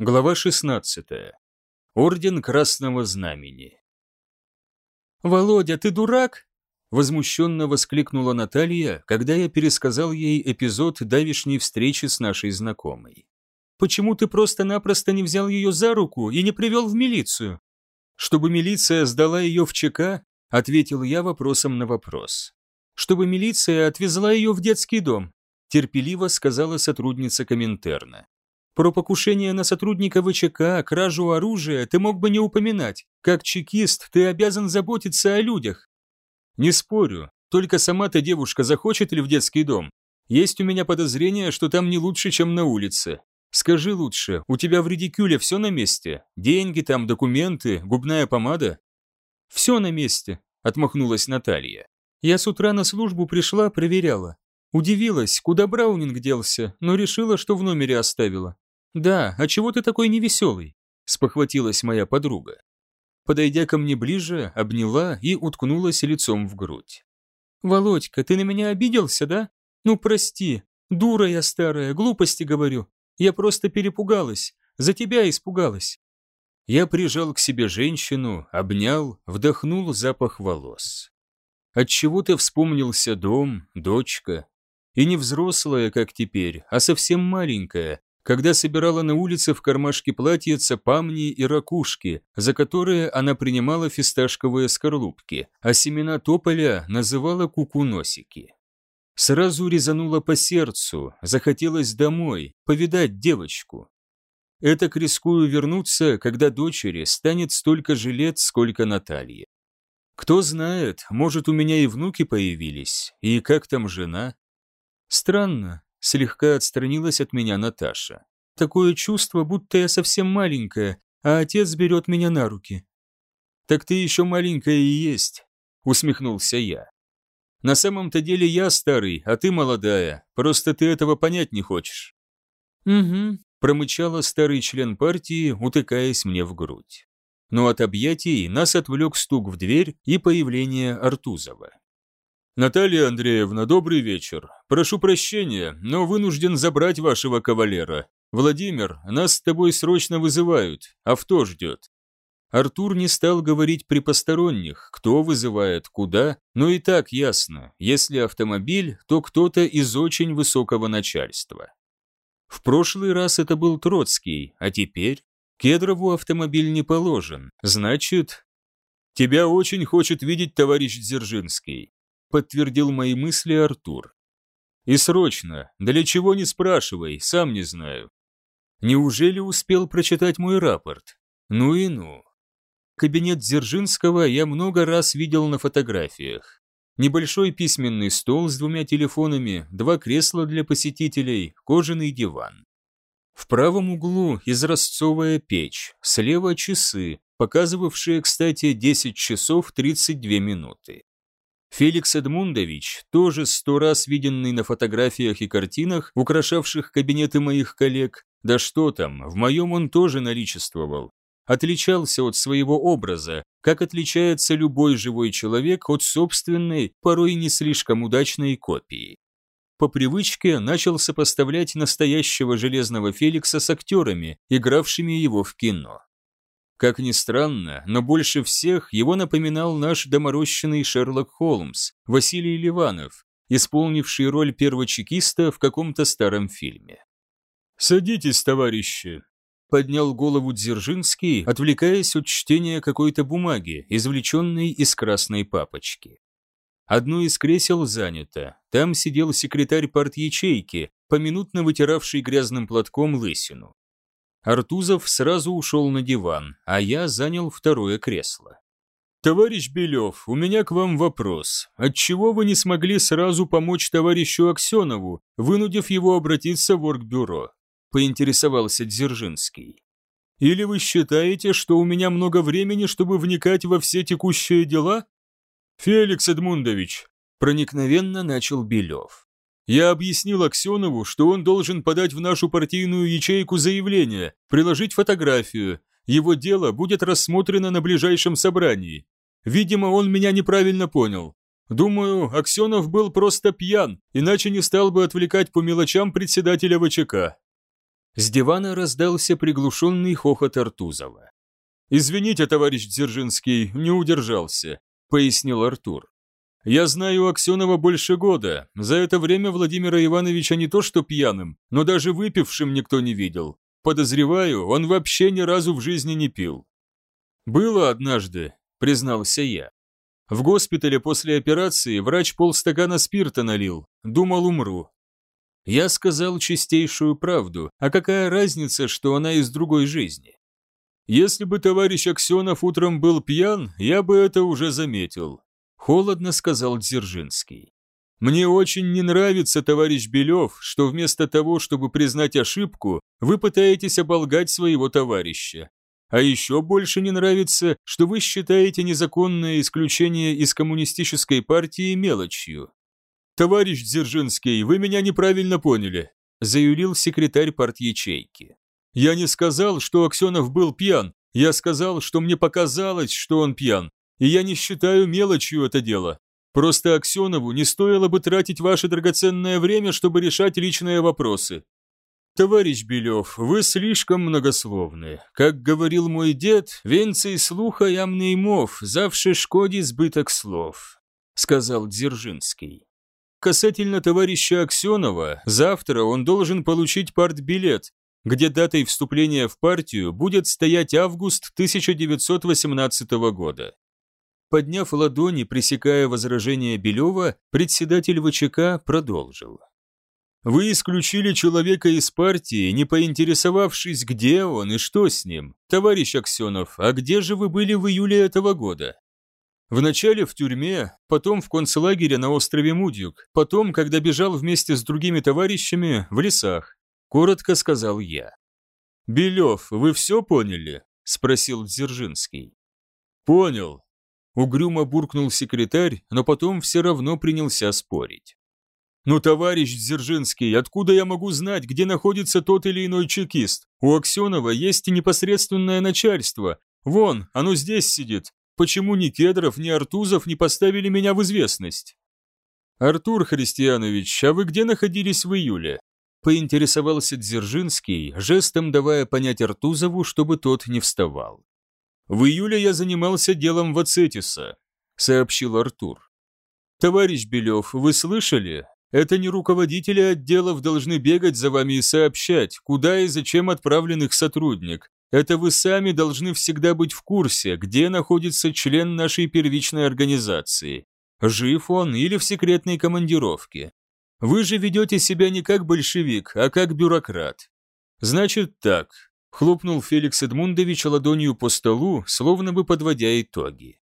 Глава 16. Орден Красного Знамени. «Володя, ты дурак?» Возмущенно воскликнула Наталья, когда я пересказал ей эпизод давишней встречи с нашей знакомой. «Почему ты просто-напросто не взял ее за руку и не привел в милицию?» «Чтобы милиция сдала ее в ЧК?» – ответил я вопросом на вопрос. «Чтобы милиция отвезла ее в детский дом», – терпеливо сказала сотрудница Коминтерна. Про покушение на сотрудника ВЧК, кражу оружия ты мог бы не упоминать. Как чекист ты обязан заботиться о людях. Не спорю, только сама-то девушка захочет ли в детский дом? Есть у меня подозрение, что там не лучше, чем на улице. Скажи лучше, у тебя в редикюле все на месте? Деньги там, документы, губная помада? Все на месте, отмахнулась Наталья. Я с утра на службу пришла, проверяла. Удивилась, куда Браунинг делся, но решила, что в номере оставила. «Да, а чего ты такой невеселый?» – спохватилась моя подруга. Подойдя ко мне ближе, обняла и уткнулась лицом в грудь. «Володька, ты на меня обиделся, да? Ну, прости, дура я старая, глупости говорю. Я просто перепугалась, за тебя испугалась». Я прижал к себе женщину, обнял, вдохнул запах волос. Отчего-то вспомнился дом, дочка. И не взрослая, как теперь, а совсем маленькая, когда собирала на улице в кармашке платьица памни и ракушки, за которые она принимала фисташковые скорлупки, а семена тополя называла кукуносики. Сразу резануло по сердцу, захотелось домой, повидать девочку. Это рискую вернуться, когда дочери станет столько же лет, сколько Натальи. Кто знает, может, у меня и внуки появились, и как там жена? Странно, Слегка отстранилась от меня Наташа. Такое чувство, будто я совсем маленькая, а отец берет меня на руки. Так ты еще маленькая и есть, усмехнулся я. На самом-то деле я старый, а ты молодая, просто ты этого понять не хочешь. Угу, промычала старый член партии, утыкаясь мне в грудь. Но от объятий нас отвлек стук в дверь и появление Артузова. «Наталья Андреевна, добрый вечер. Прошу прощения, но вынужден забрать вашего кавалера. Владимир, нас с тобой срочно вызывают, авто ждет». Артур не стал говорить при посторонних, кто вызывает, куда, но и так ясно, если автомобиль, то кто-то из очень высокого начальства. В прошлый раз это был Троцкий, а теперь Кедрову автомобиль не положен, значит... «Тебя очень хочет видеть товарищ Дзержинский подтвердил мои мысли Артур. И срочно, для чего не спрашивай, сам не знаю. Неужели успел прочитать мой рапорт? Ну и ну. Кабинет Дзержинского я много раз видел на фотографиях. Небольшой письменный стол с двумя телефонами, два кресла для посетителей, кожаный диван. В правом углу изразцовая печь, слева часы, показывавшие, кстати, 10 часов 32 минуты. Феликс Эдмундович, тоже сто раз виденный на фотографиях и картинах, украшавших кабинеты моих коллег, да что там, в моем он тоже наличествовал, отличался от своего образа, как отличается любой живой человек от собственной, порой не слишком удачной копии. По привычке начал сопоставлять настоящего Железного Феликса с актерами, игравшими его в кино. Как ни странно, но больше всех его напоминал наш доморощенный Шерлок Холмс, Василий Ливанов, исполнивший роль первого чекиста в каком-то старом фильме. «Садитесь, товарищи!» Поднял голову Дзержинский, отвлекаясь от чтения какой-то бумаги, извлеченной из красной папочки. Одно из кресел занято. Там сидел секретарь парт-ячейки, поминутно вытиравший грязным платком лысину. Артузов сразу ушел на диван, а я занял второе кресло. «Товарищ Белев, у меня к вам вопрос. Отчего вы не смогли сразу помочь товарищу Аксенову, вынудив его обратиться в оргбюро?» – поинтересовался Дзержинский. «Или вы считаете, что у меня много времени, чтобы вникать во все текущие дела?» «Феликс Эдмундович», – проникновенно начал Белев. Я объяснил Аксенову, что он должен подать в нашу партийную ячейку заявление, приложить фотографию. Его дело будет рассмотрено на ближайшем собрании. Видимо, он меня неправильно понял. Думаю, Аксенов был просто пьян, иначе не стал бы отвлекать по мелочам председателя ВЧК. С дивана раздался приглушенный хохот Артузова. «Извините, товарищ Дзержинский, не удержался», — пояснил Артур. «Я знаю Аксенова больше года. За это время Владимира Ивановича не то что пьяным, но даже выпившим никто не видел. Подозреваю, он вообще ни разу в жизни не пил». «Было однажды», — признался я. В госпитале после операции врач полстакана спирта налил. Думал, умру. Я сказал чистейшую правду, а какая разница, что она из другой жизни? Если бы товарищ Аксенов утром был пьян, я бы это уже заметил. Холодно сказал Дзержинский. Мне очень не нравится, товарищ Белев, что вместо того, чтобы признать ошибку, вы пытаетесь оболгать своего товарища. А еще больше не нравится, что вы считаете незаконное исключение из коммунистической партии мелочью. Товарищ Дзержинский, вы меня неправильно поняли, заявил секретарь партячейки. Я не сказал, что Аксенов был пьян, я сказал, что мне показалось, что он пьян, и я не считаю мелочью это дело. Просто Аксенову не стоило бы тратить ваше драгоценное время, чтобы решать личные вопросы. «Товарищ Белев, вы слишком многословны. Как говорил мой дед, венцей слуха ямный мов, завше шкоди сбыток слов», — сказал Дзержинский. Касательно товарища Аксенова, завтра он должен получить партбилет, где датой вступления в партию будет стоять август 1918 года. Подняв ладони, пресекая возражение Белева, председатель ВЧК продолжил. Вы исключили человека из партии, не поинтересовавшись, где он и что с ним. Товарищ Аксенов, а где же вы были в июле этого года? Вначале в тюрьме, потом в концлагере на острове Мудюк, потом, когда бежал вместе с другими товарищами, в лесах. Коротко сказал я. «Белев, вы все поняли?» – спросил Дзержинский. «Понял». Угрюмо буркнул секретарь, но потом все равно принялся спорить. «Ну, товарищ Дзержинский, откуда я могу знать, где находится тот или иной чекист? У Аксенова есть непосредственное начальство. Вон, оно здесь сидит. Почему ни Кедров, ни Артузов не поставили меня в известность?» «Артур Христианович, а вы где находились в июле?» Поинтересовался Дзержинский, жестом давая понять Артузову, чтобы тот не вставал. «В июле я занимался делом Вацетиса», — сообщил Артур. «Товарищ Белев, вы слышали? Это не руководители отделов должны бегать за вами и сообщать, куда и зачем отправлен их сотрудник. Это вы сами должны всегда быть в курсе, где находится член нашей первичной организации. Жив он или в секретной командировке. Вы же ведете себя не как большевик, а как бюрократ. Значит так, хлопнул Феликс Эдмундович ладонью по столу, словно бы подводя итоги.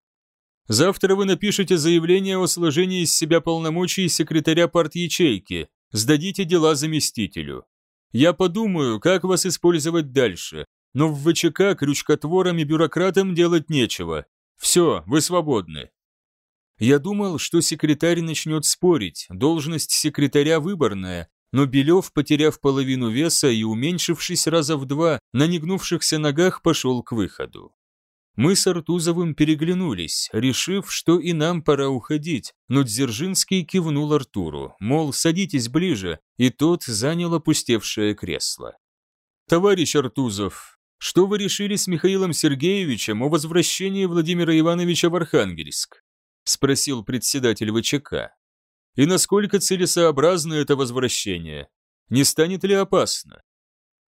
Завтра вы напишете заявление о сложении из себя полномочий секретаря парт-ячейки, сдадите дела заместителю. Я подумаю, как вас использовать дальше, но в ВЧК крючкотворам и бюрократам делать нечего. Все, вы свободны. Я думал, что секретарь начнет спорить, должность секретаря выборная, но Белев, потеряв половину веса и уменьшившись раза в два, на негнувшихся ногах пошел к выходу. Мы с Артузовым переглянулись, решив, что и нам пора уходить, но Дзержинский кивнул Артуру, мол, садитесь ближе, и тот занял опустевшее кресло. «Товарищ Артузов, что вы решили с Михаилом Сергеевичем о возвращении Владимира Ивановича в Архангельск?» – спросил председатель ВЧК. «И насколько целесообразно это возвращение? Не станет ли опасно?»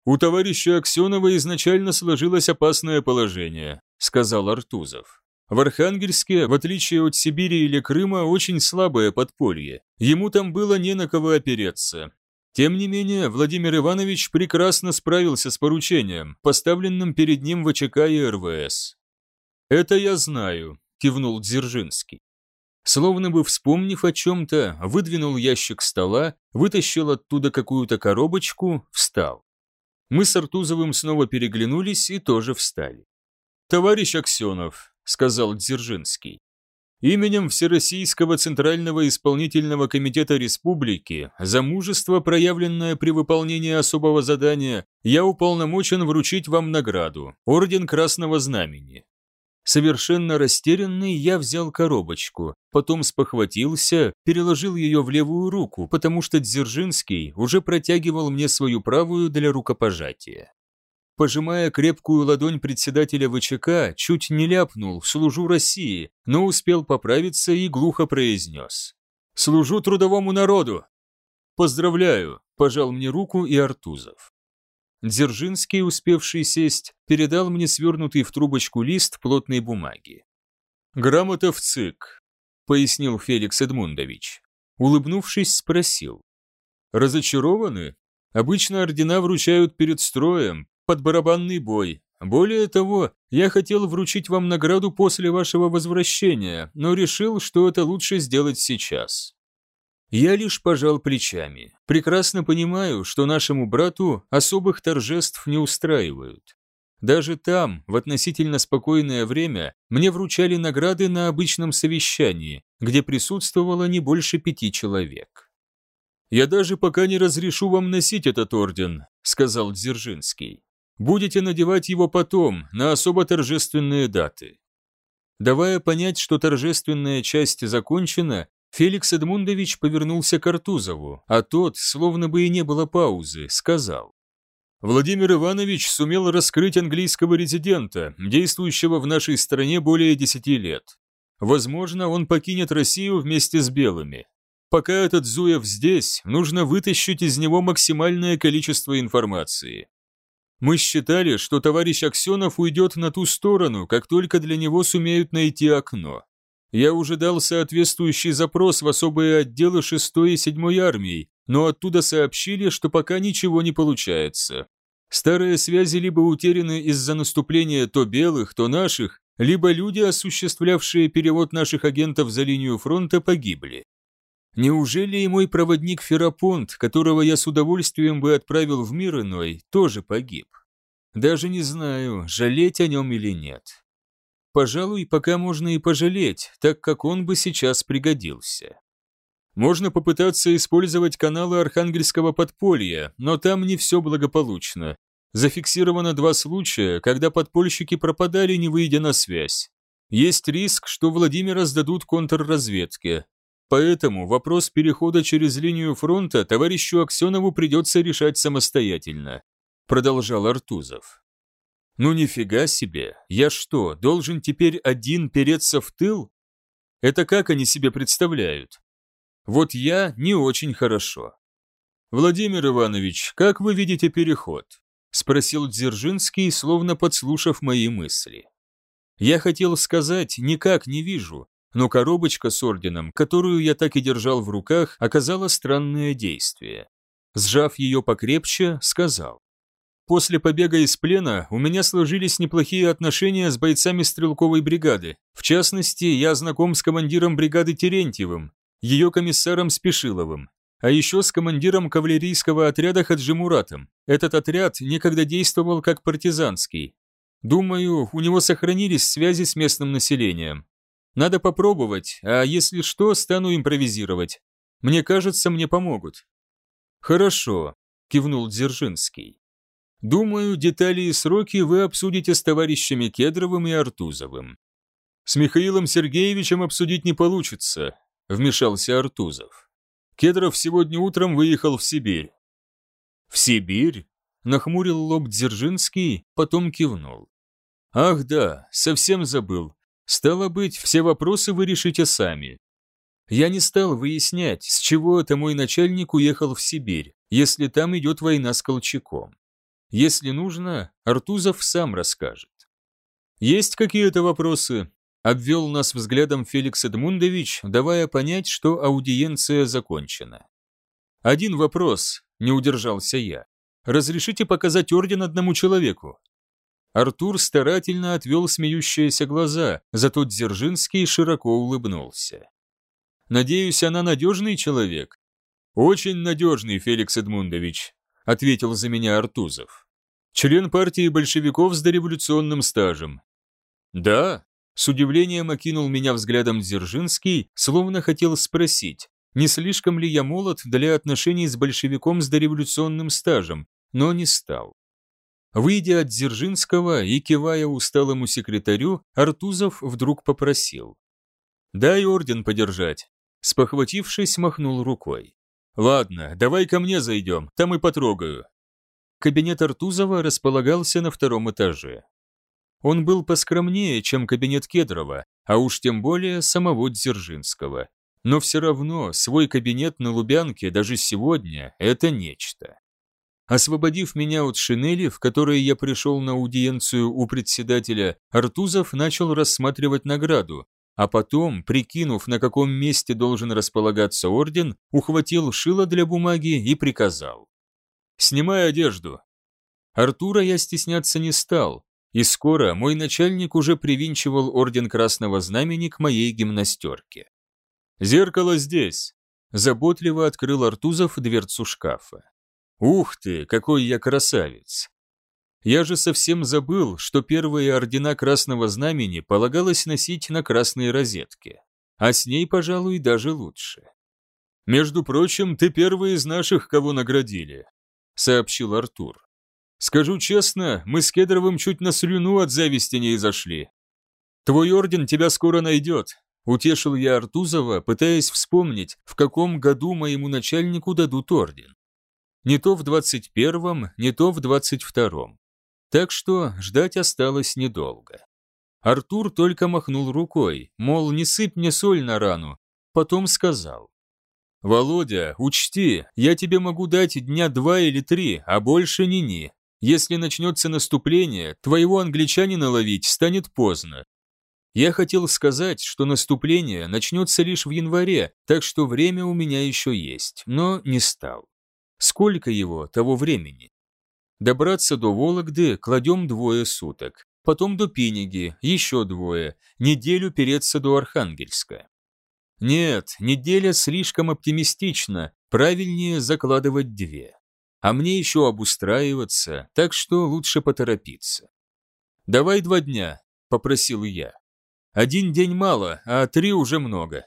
«У товарища Аксенова изначально сложилось опасное положение», – сказал Артузов. «В Архангельске, в отличие от Сибири или Крыма, очень слабое подполье. Ему там было не на кого опереться. Тем не менее, Владимир Иванович прекрасно справился с поручением, поставленным перед ним ВЧК и РВС». «Это я знаю», – кивнул Дзержинский. Словно бы вспомнив о чем-то, выдвинул ящик стола, вытащил оттуда какую-то коробочку, встал. Мы с Артузовым снова переглянулись и тоже встали. «Товарищ Аксенов», — сказал Дзержинский, Именем Всероссийского Центрального Исполнительного Комитета Республики за мужество, проявленное при выполнении особого задания, я уполномочен вручить вам награду – Орден Красного Знамени. Совершенно растерянный, я взял коробочку, потом спохватился, переложил ее в левую руку, потому что Дзержинский уже протягивал мне свою правую для рукопожатия. Пожимая крепкую ладонь председателя ВЧК, чуть не ляпнул «Служу России», но успел поправиться и глухо произнес «Служу трудовому народу!» «Поздравляю!» – пожал мне руку и Артузов. Дзержинский, успевший сесть, передал мне свернутый в трубочку лист плотной бумаги. «Грамота в ЦИК», — пояснил Феликс Эдмундович. Улыбнувшись, спросил. «Разочарованы? Обычно ордена вручают перед строем, под барабанный бой. Более того, я хотел вручить вам награду после вашего возвращения, но решил, что это лучше сделать сейчас. Я лишь пожал плечами. Прекрасно понимаю, что нашему брату особых торжеств не устраивают. Даже там, в относительно спокойное время, мне вручали награды на обычном совещании, где присутствовало не больше пяти человек. «Я даже пока не разрешу вам носить этот орден», — сказал Дзержинский. «Будете надевать его потом, на особо торжественные даты». Давая понять, что торжественная часть закончена, Феликс Эдмундович повернулся к Артузову, а тот, словно бы и не было паузы, сказал. Владимир Иванович сумел раскрыть английского резидента, действующего в нашей стране более десяти лет. Возможно, он покинет Россию вместе с белыми. Пока этот Зуев здесь, нужно вытащить из него максимальное количество информации. Мы считали, что товарищ Аксенов уйдет на ту сторону, как только для него сумеют найти окно. Я уже дал соответствующий запрос в особые отделы 6 и 7 армии, но оттуда сообщили, что пока ничего не получается. Старые связи либо утеряны из-за наступления то белых, то наших, либо люди, осуществлявшие перевод наших агентов за линию фронта, погибли. Неужели и мой проводник Ферапонт, которого я с удовольствием бы отправил в мир иной, тоже погиб? Даже не знаю, жалеть о нем или нет. Пожалуй, пока можно и пожалеть, так как он бы сейчас пригодился. Можно попытаться использовать каналы Архангельского подполья, но там не все благополучно. Зафиксировано два случая, когда подпольщики пропадали, не выйдя на связь. Есть риск, что Владимира сдадут контрразведке. Поэтому вопрос перехода через линию фронта товарищу Аксенову придется решать самостоятельно, продолжал Артузов. Ну нифига себе, я что, должен теперь один переться в тыл? Это как они себе представляют? Вот я не очень хорошо. Владимир Иванович, как вы видите переход? Спросил Дзержинский, словно подслушав мои мысли. Я хотел сказать, никак не вижу, но коробочка с орденом, которую я так и держал в руках, оказала странное действие. Сжав ее покрепче, сказал. После побега из плена у меня сложились неплохие отношения с бойцами стрелковой бригады. В частности, я знаком с командиром бригады Терентьевым, ее комиссаром Спешиловым, а еще с командиром кавалерийского отряда Хаджимуратом. Этот отряд некогда действовал как партизанский. Думаю, у него сохранились связи с местным населением. Надо попробовать, а если что, стану импровизировать. Мне кажется, мне помогут. Хорошо, кивнул Дзержинский. Думаю, детали и сроки вы обсудите с товарищами Кедровым и Артузовым. С Михаилом Сергеевичем обсудить не получится, вмешался Артузов. Кедров сегодня утром выехал в Сибирь. В Сибирь? Нахмурил лоб Дзержинский, потом кивнул. Ах да, совсем забыл. Стало быть, все вопросы вы решите сами. Я не стал выяснять, с чего это мой начальник уехал в Сибирь, если там идет война с Колчаком. Если нужно, Артузов сам расскажет. Есть какие-то вопросы? Обвел нас взглядом Феликс Эдмундович, давая понять, что аудиенция закончена. Один вопрос, не удержался я. Разрешите показать орден одному человеку? Артур старательно отвел смеющиеся глаза, зато Дзержинский широко улыбнулся. «Надеюсь, она надежный человек?» «Очень надежный, Феликс Эдмундович ответил за меня Артузов. Член партии большевиков с дореволюционным стажем. Да, с удивлением окинул меня взглядом Дзержинский, словно хотел спросить, не слишком ли я молод для отношений с большевиком с дореволюционным стажем, но не стал. Выйдя от Дзержинского и кивая усталому секретарю, Артузов вдруг попросил. «Дай орден подержать». Спохватившись, махнул рукой. «Ладно, давай ко мне зайдем, там и потрогаю». Кабинет Артузова располагался на втором этаже. Он был поскромнее, чем кабинет Кедрова, а уж тем более самого Дзержинского. Но все равно свой кабинет на Лубянке даже сегодня – это нечто. Освободив меня от шинели, в которой я пришел на аудиенцию у председателя, Артузов начал рассматривать награду, а потом, прикинув, на каком месте должен располагаться орден, ухватил шило для бумаги и приказал. «Снимай одежду». Артура я стесняться не стал, и скоро мой начальник уже привинчивал орден Красного Знамени к моей гимнастерке. «Зеркало здесь!» Заботливо открыл Артузов дверцу шкафа. «Ух ты, какой я красавец!» Я же совсем забыл, что первые ордена Красного Знамени полагалось носить на красной розетке, а с ней, пожалуй, даже лучше. «Между прочим, ты первый из наших, кого наградили», — сообщил Артур. Скажу честно, мы с Кедровым чуть на слюну от зависти не изошли. Твой орден тебя скоро найдет, утешил я Артузова, пытаясь вспомнить, в каком году моему начальнику дадут орден. Не то в двадцать первом, не то в двадцать втором. Так что ждать осталось недолго. Артур только махнул рукой, мол, не сыпь мне соль на рану, потом сказал. «Володя, учти, я тебе могу дать дня два или три, а больше ни-ни. Если начнется наступление, твоего англичанина ловить станет поздно. Я хотел сказать, что наступление начнется лишь в январе, так что время у меня еще есть, но не стал. Сколько его, того времени? Добраться до Вологды кладем двое суток, потом до Пиниги, еще двое, неделю переться до Архангельска. Нет, неделя слишком оптимистична, правильнее закладывать две а мне еще обустраиваться, так что лучше поторопиться. «Давай два дня», — попросил я. «Один день мало, а три уже много».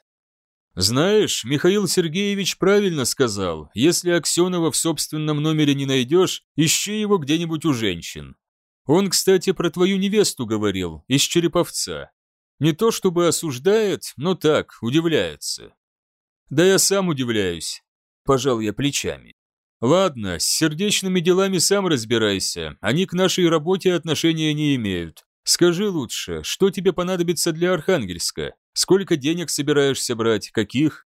«Знаешь, Михаил Сергеевич правильно сказал, если Аксенова в собственном номере не найдешь, ищи его где-нибудь у женщин. Он, кстати, про твою невесту говорил, из Череповца. Не то чтобы осуждает, но так, удивляется». «Да я сам удивляюсь», – пожал я плечами. «Ладно, с сердечными делами сам разбирайся, они к нашей работе отношения не имеют. Скажи лучше, что тебе понадобится для Архангельска? Сколько денег собираешься брать, каких?»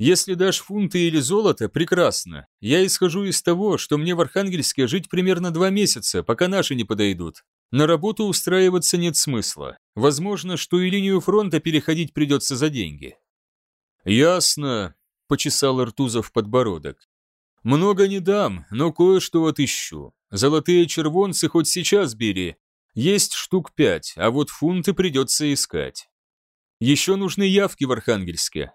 «Если дашь фунты или золото, прекрасно. Я исхожу из того, что мне в Архангельске жить примерно два месяца, пока наши не подойдут. На работу устраиваться нет смысла. Возможно, что и линию фронта переходить придется за деньги». «Ясно», – почесал Артузов подбородок. Много не дам, но кое-что отыщу. Золотые червонцы хоть сейчас бери. Есть штук пять, а вот фунты придется искать. Еще нужны явки в Архангельске.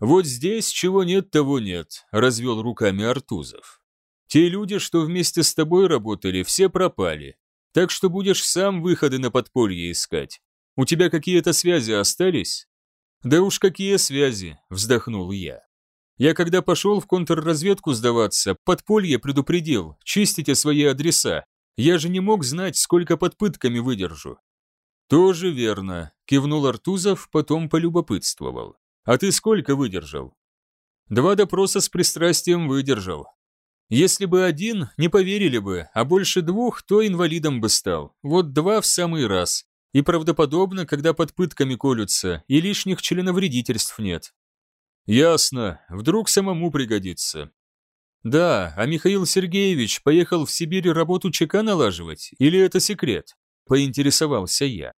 Вот здесь чего нет, того нет, развел руками Артузов. Те люди, что вместе с тобой работали, все пропали. Так что будешь сам выходы на подполье искать. У тебя какие-то связи остались? Да уж какие связи, вздохнул я. Я когда пошел в контрразведку сдаваться, подполье предупредил, чистите свои адреса. Я же не мог знать, сколько под пытками выдержу. Тоже верно, кивнул Артузов, потом полюбопытствовал. А ты сколько выдержал? Два допроса с пристрастием выдержал. Если бы один, не поверили бы, а больше двух, то инвалидом бы стал. Вот два в самый раз. И правдоподобно, когда под пытками колются, и лишних членовредительств нет. Ясно, вдруг самому пригодится. Да, а Михаил Сергеевич поехал в Сибирь работу ЧК налаживать, или это секрет? Поинтересовался я.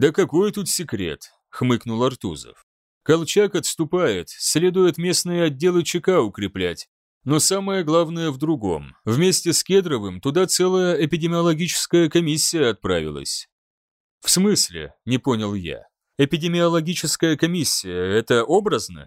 Да какой тут секрет? Хмыкнул Артузов. Колчак отступает, следует местные отделы ЧК укреплять. Но самое главное в другом. Вместе с Кедровым туда целая эпидемиологическая комиссия отправилась. В смысле? Не понял я. Эпидемиологическая комиссия – это образно?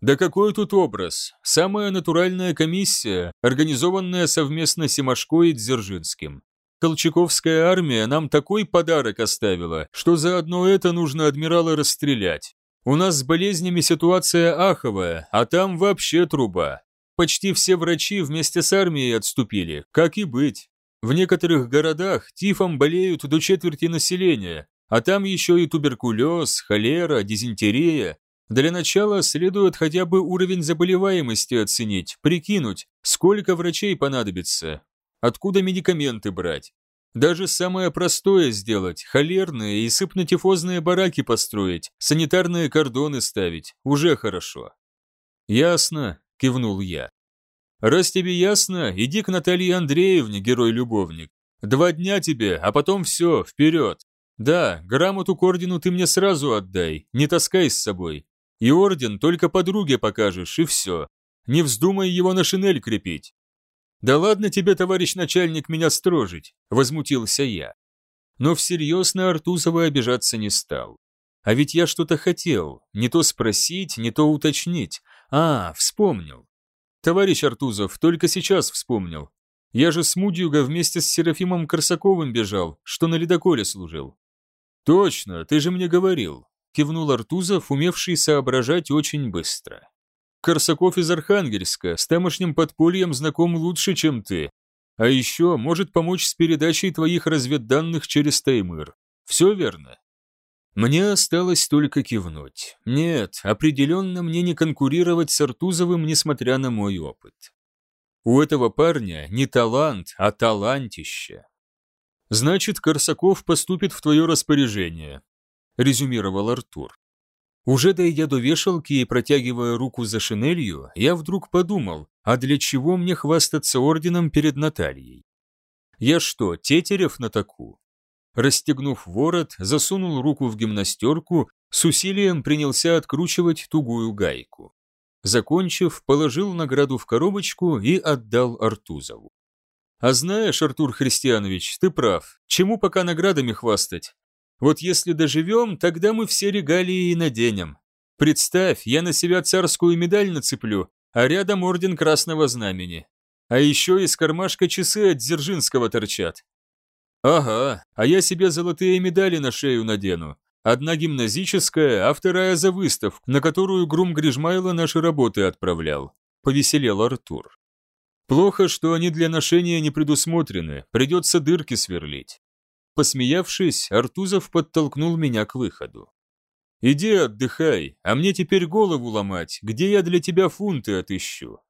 Да какой тут образ? Самая натуральная комиссия, организованная совместно Симашко и Дзержинским. Колчаковская армия нам такой подарок оставила, что за одно это нужно адмирала расстрелять. У нас с болезнями ситуация аховая, а там вообще труба. Почти все врачи вместе с армией отступили, как и быть. В некоторых городах тифом болеют до четверти населения, а там еще и туберкулез, холера, дизентерия. Для начала следует хотя бы уровень заболеваемости оценить, прикинуть, сколько врачей понадобится, откуда медикаменты брать. Даже самое простое сделать, холерные и сыпнотифозные бараки построить, санитарные кордоны ставить, уже хорошо. «Ясно», – кивнул я. «Раз тебе ясно, иди к Наталье Андреевне, герой-любовник. Два дня тебе, а потом все, вперед. Да, грамоту к ордену ты мне сразу отдай, не таскай с собой. И орден только подруге покажешь, и все. Не вздумай его на шинель крепить. Да ладно тебе, товарищ начальник, меня строжить, возмутился я. Но всерьез на Артузова обижаться не стал. А ведь я что-то хотел, не то спросить, не то уточнить. А, вспомнил. Товарищ Артузов, только сейчас вспомнил. Я же с Мудьюга вместе с Серафимом Корсаковым бежал, что на ледоколе служил. «Точно, ты же мне говорил», – кивнул Артузов, умевший соображать очень быстро. «Корсаков из Архангельска, с тамошним подпольем знаком лучше, чем ты. А еще может помочь с передачей твоих разведданных через Таймыр. Все верно?» Мне осталось только кивнуть. Нет, определенно мне не конкурировать с Артузовым, несмотря на мой опыт. У этого парня не талант, а талантище. «Значит, Корсаков поступит в твое распоряжение», – резюмировал Артур. Уже дойдя до вешалки и протягивая руку за шинелью, я вдруг подумал, а для чего мне хвастаться орденом перед Натальей? Я что, тетерев на таку? Расстегнув ворот, засунул руку в гимнастерку, с усилием принялся откручивать тугую гайку. Закончив, положил награду в коробочку и отдал Артузову. А знаешь, Артур Христианович, ты прав. Чему пока наградами хвастать? Вот если доживем, тогда мы все регалии и наденем. Представь, я на себя царскую медаль нацеплю, а рядом орден Красного Знамени. А еще из кармашка часы от Дзержинского торчат. Ага, а я себе золотые медали на шею надену. Одна гимназическая, а вторая за выставку, на которую Грум Грижмайло наши работы отправлял. Повеселел Артур. Плохо, что они для ношения не предусмотрены, придется дырки сверлить. Посмеявшись, Артузов подтолкнул меня к выходу. «Иди отдыхай, а мне теперь голову ломать, где я для тебя фунты отыщу».